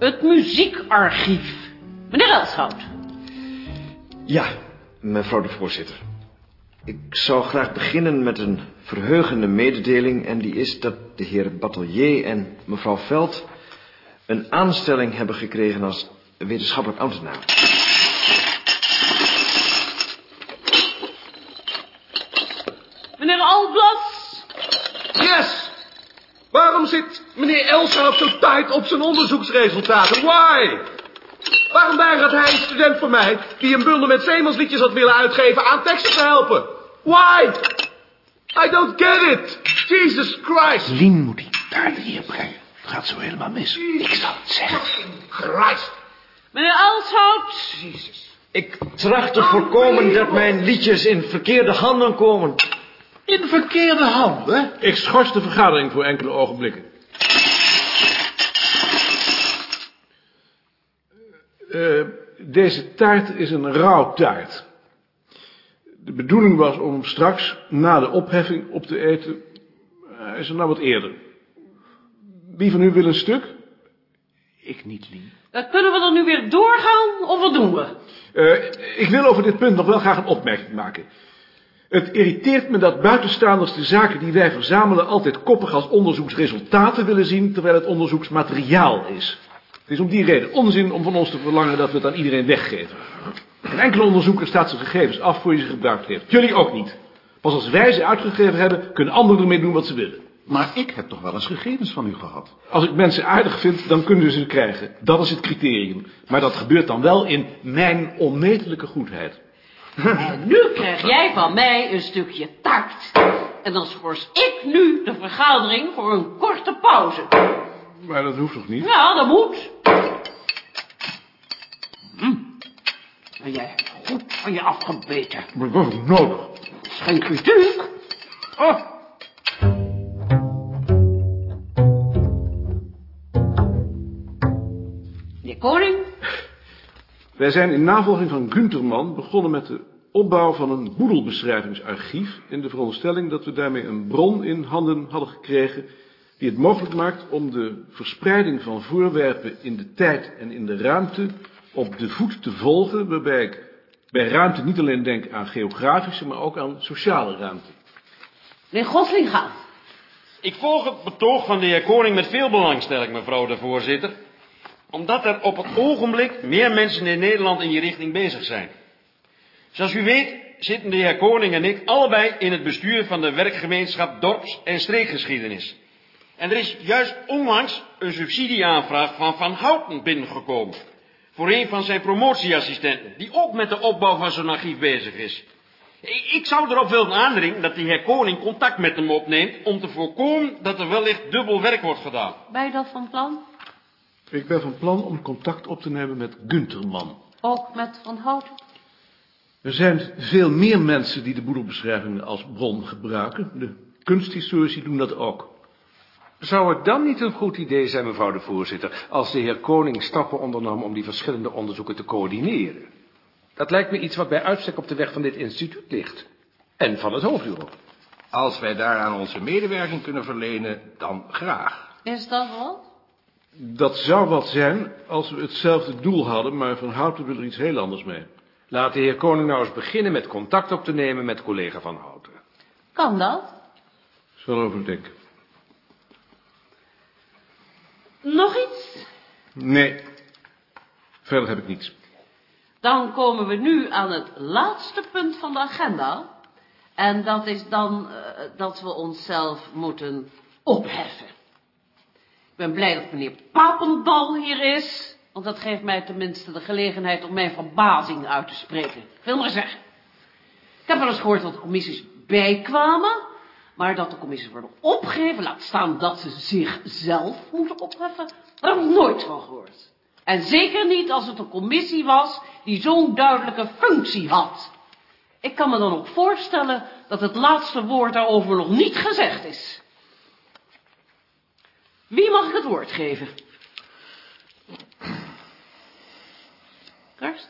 Het muziekarchief. Meneer Elshout. Ja, mevrouw de voorzitter. Ik zou graag beginnen met een verheugende mededeling... en die is dat de heer Batelier en mevrouw Veld... een aanstelling hebben gekregen als wetenschappelijk ambtenaar. Meneer Alblas. Yes! Waarom zit meneer Elshout zo tight op zijn onderzoeksresultaten? Why? Waarom weigert hij een student van mij, die een bundel met zeemansliedjes had willen uitgeven, aan teksten te helpen? Why? I don't get it. Jesus Christ. Lien moet die taart hier brengen. Het gaat zo helemaal mis. Ik zal het zeggen. Christ. Meneer Elshout. Ik tracht te voorkomen dat mijn liedjes in verkeerde handen komen. In verkeerde handen? Ik schors de vergadering voor enkele ogenblikken. Eh, deze taart is een rouwtaart. De bedoeling was om hem straks, na de opheffing, op te eten. Hij is er nou wat eerder. Wie van u wil een stuk? Ik niet, Lien. Dan kunnen we dan nu weer doorgaan, of wat doen we? Eh, ik wil over dit punt nog wel graag een opmerking maken. Het irriteert me dat buitenstaanders de zaken die wij verzamelen altijd koppig als onderzoeksresultaten willen zien, terwijl het onderzoeksmateriaal is. Het is om die reden onzin om van ons te verlangen dat we het aan iedereen weggeven. Een enkele onderzoeker staat zijn gegevens af voor je ze gebruikt heeft. Jullie ook niet. Pas als wij ze uitgegeven hebben, kunnen anderen ermee doen wat ze willen. Maar ik heb toch wel eens gegevens van u gehad? Als ik mensen aardig vind, dan kunnen ze ze krijgen. Dat is het criterium. Maar dat gebeurt dan wel in mijn onmetelijke goedheid. En nu krijg jij van mij een stukje taart. En dan schors ik nu de vergadering voor een korte pauze. Maar dat hoeft toch niet? Ja, dat moet. Hm. En jij hebt goed van je afgebeten. Maar dat was nodig. Geen kritiek. Oh. De koning. Wij zijn in navolging van Gunterman begonnen met de opbouw van een boedelbeschrijvingsarchief... in de veronderstelling dat we daarmee een bron in handen hadden gekregen... die het mogelijk maakt om de verspreiding van voorwerpen in de tijd en in de ruimte... op de voet te volgen, waarbij ik bij ruimte niet alleen denk aan geografische... maar ook aan sociale ruimte. Meneer Goslinga. Ik volg het betoog van de heer Koning met veel belangstelling, mevrouw de voorzitter. Omdat er op het ogenblik meer mensen in Nederland in die richting bezig zijn. Zoals u weet zitten de heer Koning en ik allebei in het bestuur van de werkgemeenschap Dorps- en Streekgeschiedenis. En er is juist onlangs een subsidieaanvraag van Van Houten binnengekomen. Voor een van zijn promotieassistenten, die ook met de opbouw van zo'n archief bezig is. Ik zou erop willen aandringen dat de heer Koning contact met hem opneemt om te voorkomen dat er wellicht dubbel werk wordt gedaan. Je dat van plan? Ik ben van plan om contact op te nemen met Gunterman. Ook met Van Houten? Er zijn veel meer mensen die de boedelbeschrijvingen als bron gebruiken. De kunsthistorici doen dat ook. Zou het dan niet een goed idee zijn, mevrouw de voorzitter, als de heer Koning stappen ondernam om die verschillende onderzoeken te coördineren? Dat lijkt me iets wat bij uitstek op de weg van dit instituut ligt. En van het hoofdbureau. Als wij daaraan onze medewerking kunnen verlenen, dan graag. Is dat wat? Dat zou wat zijn als we hetzelfde doel hadden, maar Van Houten wil er iets heel anders mee. Laat de heer Koning nou eens beginnen met contact op te nemen met collega Van Houten. Kan dat? Ik zal overdenken. Nog iets? Nee. Verder heb ik niets. Dan komen we nu aan het laatste punt van de agenda. En dat is dan eh, dat we onszelf moeten opheffen. Ik ben blij dat meneer Papendal hier is. Want dat geeft mij tenminste de gelegenheid om mijn verbazing uit te spreken. Ik wil maar zeggen. Ik heb wel eens gehoord dat de commissies bijkwamen. Maar dat de commissies worden opgegeven, laat staan dat ze zichzelf moeten opheffen. Daar heb ik nooit van gehoord. En zeker niet als het een commissie was die zo'n duidelijke functie had. Ik kan me dan ook voorstellen dat het laatste woord daarover nog niet gezegd is. Wie mag ik het woord geven? Karst?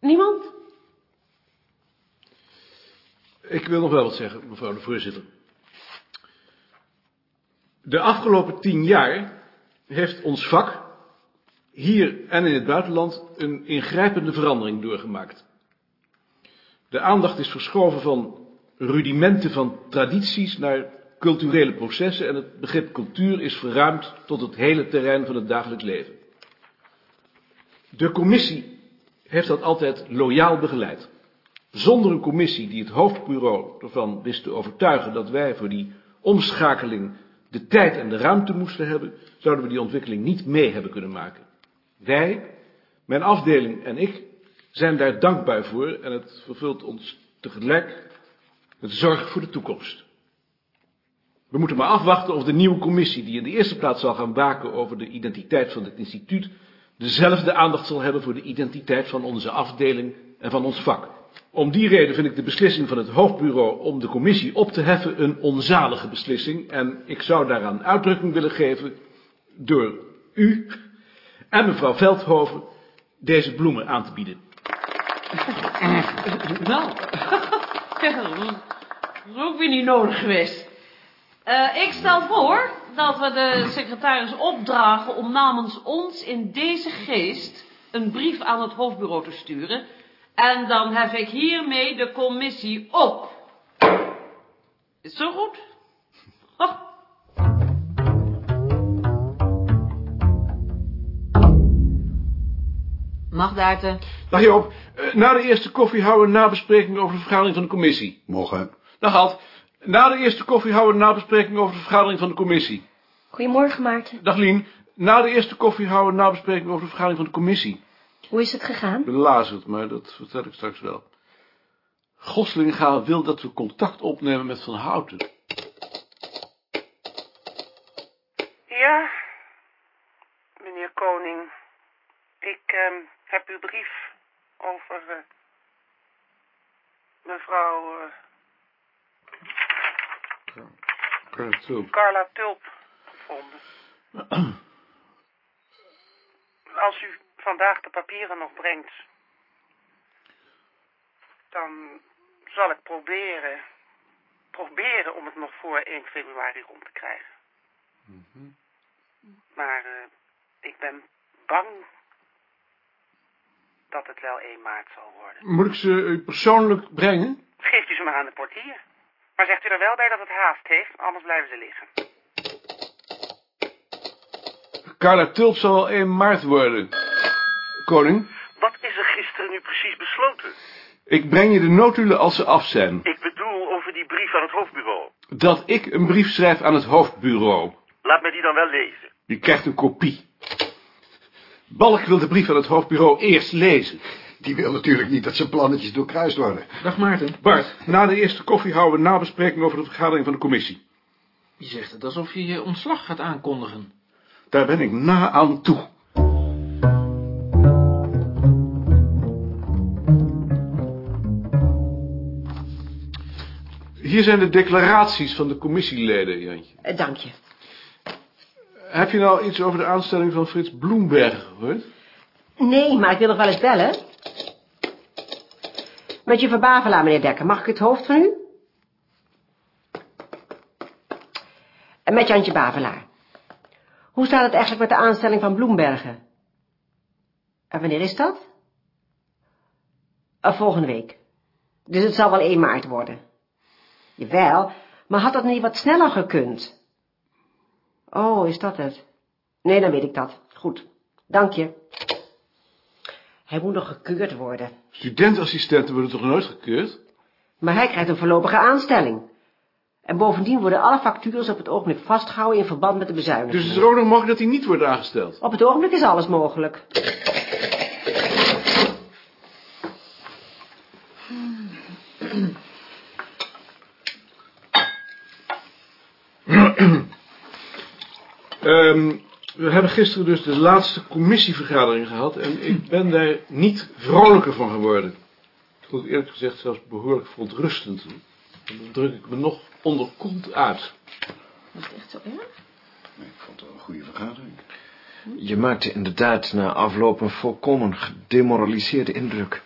Niemand? Ik wil nog wel wat zeggen, mevrouw de voorzitter. De afgelopen tien jaar heeft ons vak, hier en in het buitenland, een ingrijpende verandering doorgemaakt. De aandacht is verschoven van rudimenten van tradities naar culturele processen en het begrip cultuur is verruimd tot het hele terrein van het dagelijks leven. De commissie heeft dat altijd loyaal begeleid. Zonder een commissie die het hoofdbureau ervan wist te overtuigen dat wij voor die omschakeling de tijd en de ruimte moesten hebben, zouden we die ontwikkeling niet mee hebben kunnen maken. Wij, mijn afdeling en ik, zijn daar dankbaar voor en het vervult ons tegelijk met zorg voor de toekomst. We moeten maar afwachten of de nieuwe commissie, die in de eerste plaats zal gaan waken over de identiteit van het instituut, dezelfde aandacht zal hebben voor de identiteit van onze afdeling en van ons vak. Om die reden vind ik de beslissing van het hoofdbureau om de commissie op te heffen een onzalige beslissing. En ik zou daaraan uitdrukking willen geven door u en mevrouw Veldhoven deze bloemen aan te bieden. Nou, dat is ook weer niet nodig geweest. Eh, ik stel voor dat we de secretaris opdragen om namens ons in deze geest een brief aan het hoofdbureau te sturen. En dan hef ik hiermee de commissie op. Is zo goed? Oh. Mag Daarten? Dag Joop, Eh, na de eerste koffie houden we een nabespreking over de vergadering van de commissie. Morgen. Dag Alt, na de eerste koffie houden we een nabespreking over de vergadering van de commissie. Goedemorgen, Maarten. Dag Lien, na de eerste koffie houden we een nabespreking over de vergadering van de commissie. Hoe is het gegaan? Belazerd, maar dat vertel ik straks wel. Goslinga wil dat we contact opnemen met Van Houten. Ja, meneer Koning. Ik ehm, heb uw brief over eh, mevrouw eh, Carla Tulp gevonden. Als u vandaag de papieren nog brengt, dan zal ik proberen, proberen om het nog voor 1 februari rond te krijgen. Maar eh, ik ben bang dat het wel 1 maart zal worden. Moet ik ze u persoonlijk brengen? Geeft u ze maar aan de portier. Maar zegt u er wel bij dat het haast heeft, anders blijven ze liggen. Carla Tulp zal wel 1 maart worden. Koning, Wat is er gisteren nu precies besloten? ik breng je de notulen als ze af zijn. Ik bedoel over die brief aan het hoofdbureau. Dat ik een brief schrijf aan het hoofdbureau. Laat mij die dan wel lezen. Je krijgt een kopie. Balk wil de brief aan het hoofdbureau eerst lezen. Die wil natuurlijk niet dat zijn plannetjes doorkruist worden. Dag Maarten. Bart, na de eerste koffie houden we een nabespreking over de vergadering van de commissie. Je zegt het alsof je je ontslag gaat aankondigen. Daar ben ik na aan toe. Hier zijn de declaraties van de commissieleden, Jantje. Eh, dank je. Heb je nou iets over de aanstelling van Frits Bloemberg gehoord? Nee, maar ik wil nog wel eens bellen. Met je Bavelaar, meneer Dekker. Mag ik het hoofd van u? En met Jantje Bavelaar. Hoe staat het eigenlijk met de aanstelling van Bloembergen? En wanneer is dat? Eh, volgende week. Dus het zal wel 1 maart worden. Jawel, maar had dat niet wat sneller gekund? Oh, is dat het? Nee, dan weet ik dat. Goed, dank je. Hij moet nog gekeurd worden. Studentassistenten worden toch nooit gekeurd? Maar hij krijgt een voorlopige aanstelling. En bovendien worden alle factures op het ogenblik vastgehouden in verband met de bezuiniging. Dus het is er ook nog mogelijk dat hij niet wordt aangesteld. Op het ogenblik is alles mogelijk. Ehm, we hebben gisteren dus de laatste commissievergadering gehad en ik ben daar niet vrolijker van geworden. Ik vond het eerlijk gezegd zelfs behoorlijk verontrustend. En dan druk ik me nog onderkond uit. Was het echt zo erg? Ik vond het wel een goede vergadering. Je maakte inderdaad na afloop een volkomen gedemoraliseerde indruk.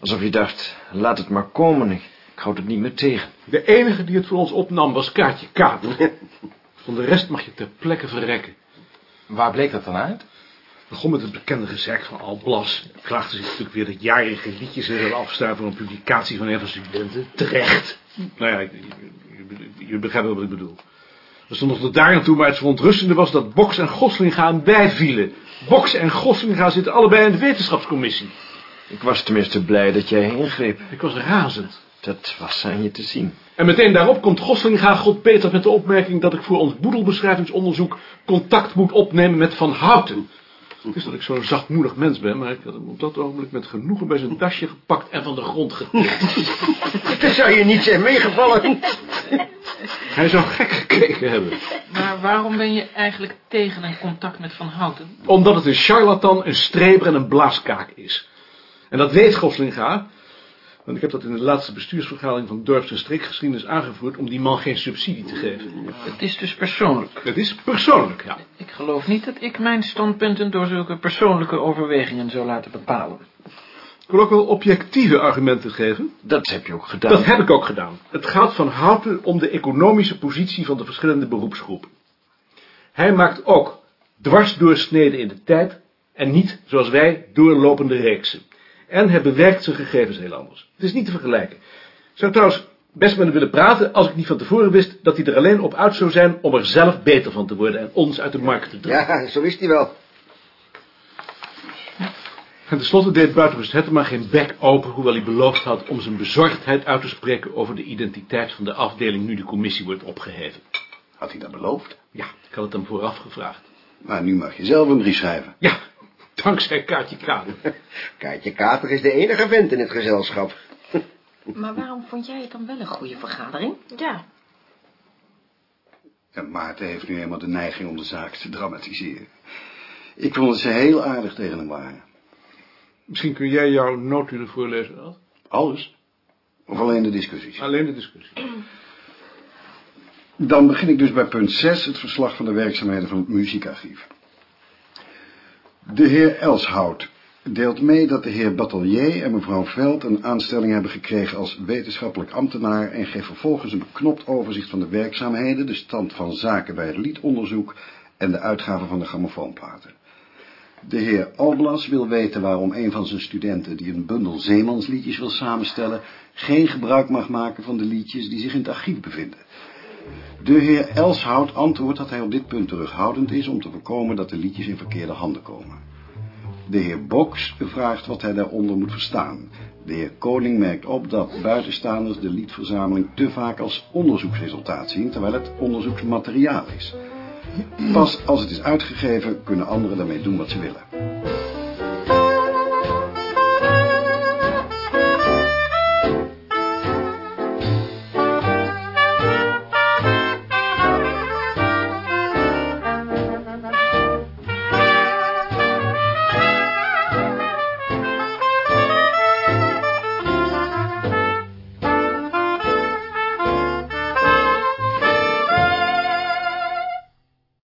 Alsof je dacht, laat het maar komen, ik, ik houd het niet meer tegen. De enige die het voor ons opnam was Kaatje Kaat. Van de rest mag je ter plekke verrekken. Waar bleek dat dan uit? Het begon met het bekende gezegd van Al Blas. Hij klaagde zich natuurlijk weer dat jarige liedjes willen afstaan voor een publicatie van een van studenten. Terecht. Nou ja, je, begrijpt wel wat ik bedoel. Er stond nog tot daar aan toe, maar het verontrustende was dat Boks en Goslinga aan bijvielen. Boks en Goslinga zitten allebei in de wetenschapscommissie. Ik was tenminste blij dat jij ingreep. Ik was razend. Dat was aan je te zien. En meteen daarop komt Goslinga God Peter met de opmerking dat ik voor ons boedelbeschrijvingsonderzoek contact moet opnemen met Van Houten. Het is dat ik zo'n zachtmoedig mens ben, maar ik had hem op dat ogenblik met genoegen bij zijn tasje gepakt en van de grond getild. Dat zou je niet zijn meegevallen. Hij zou gek gekeken hebben. Maar waarom ben je eigenlijk tegen een contact met Van Houten? Omdat het een charlatan, een streber en een blaaskaak is. En dat weet Goslinga, want ik heb dat in de laatste bestuursvergadering van dorps- en streekgeschiedenis aangevoerd om die man geen subsidie te geven. Het is dus persoonlijk. Het is persoonlijk, ja. Ik geloof niet dat ik mijn standpunten door zulke persoonlijke overwegingen zou laten bepalen. Ik wil ook wel objectieve argumenten geven. Dat heb je ook gedaan. Dat heb ik ook gedaan. Het gaat van Houten om de economische positie van de verschillende beroepsgroepen. Hij maakt ook dwarsdoorsneden in de tijd en niet, zoals wij, doorlopende reeksen. En hij bewerkt zijn gegevens heel anders. Het is niet te vergelijken. Ik zou trouwens best met hem willen praten als ik niet van tevoren wist dat hij er alleen op uit zou zijn om er zelf beter van te worden en ons uit de markt te drukken. Ja, zo is hij wel. En tenslotte deed Buitenrust Hettema geen bek open, hoewel hij beloofd had om zijn bezorgdheid uit te spreken over de identiteit van de afdeling nu de commissie wordt opgeheven. Had hij dat beloofd? Ja, ik had het hem vooraf gevraagd. Maar nu mag je zelf een brief schrijven. Ja, dankzij Kaatje Kader. Kaatje Kater is de enige vent in het gezelschap. Maar waarom vond jij het dan wel een goede vergadering? Ja. En Maarten heeft nu eenmaal de neiging om de zaak te dramatiseren. Ik vond dat ze heel aardig tegen hem waren. Misschien kun jij jouw notulen voorlezen, Ad? Alles? Of alleen de discussies? Alleen de discussie. Dan begin ik dus bij punt 6, het verslag van de werkzaamheden van het muziekarchief. De heer Elshout deelt mee dat de heer Batelier en mevrouw Veld een aanstelling hebben gekregen als wetenschappelijk ambtenaar en geeft vervolgens een beknopt overzicht van de werkzaamheden, de stand van zaken bij het liedonderzoek en de uitgaven van de grammofoonplaten. De heer Alblas wil weten waarom een van zijn studenten die een bundel zeemansliedjes wil samenstellen, geen gebruik mag maken van de liedjes die zich in het archief bevinden. De heer Elshout antwoordt dat hij op dit punt terughoudend is om te voorkomen dat de liedjes in verkeerde handen komen. De heer Boks vraagt wat hij daaronder moet verstaan. De heer Koning merkt op dat buitenstaanders de liedverzameling te vaak als onderzoeksresultaat zien, terwijl het onderzoeksmateriaal is. Pas als het is uitgegeven kunnen anderen daarmee doen wat ze willen.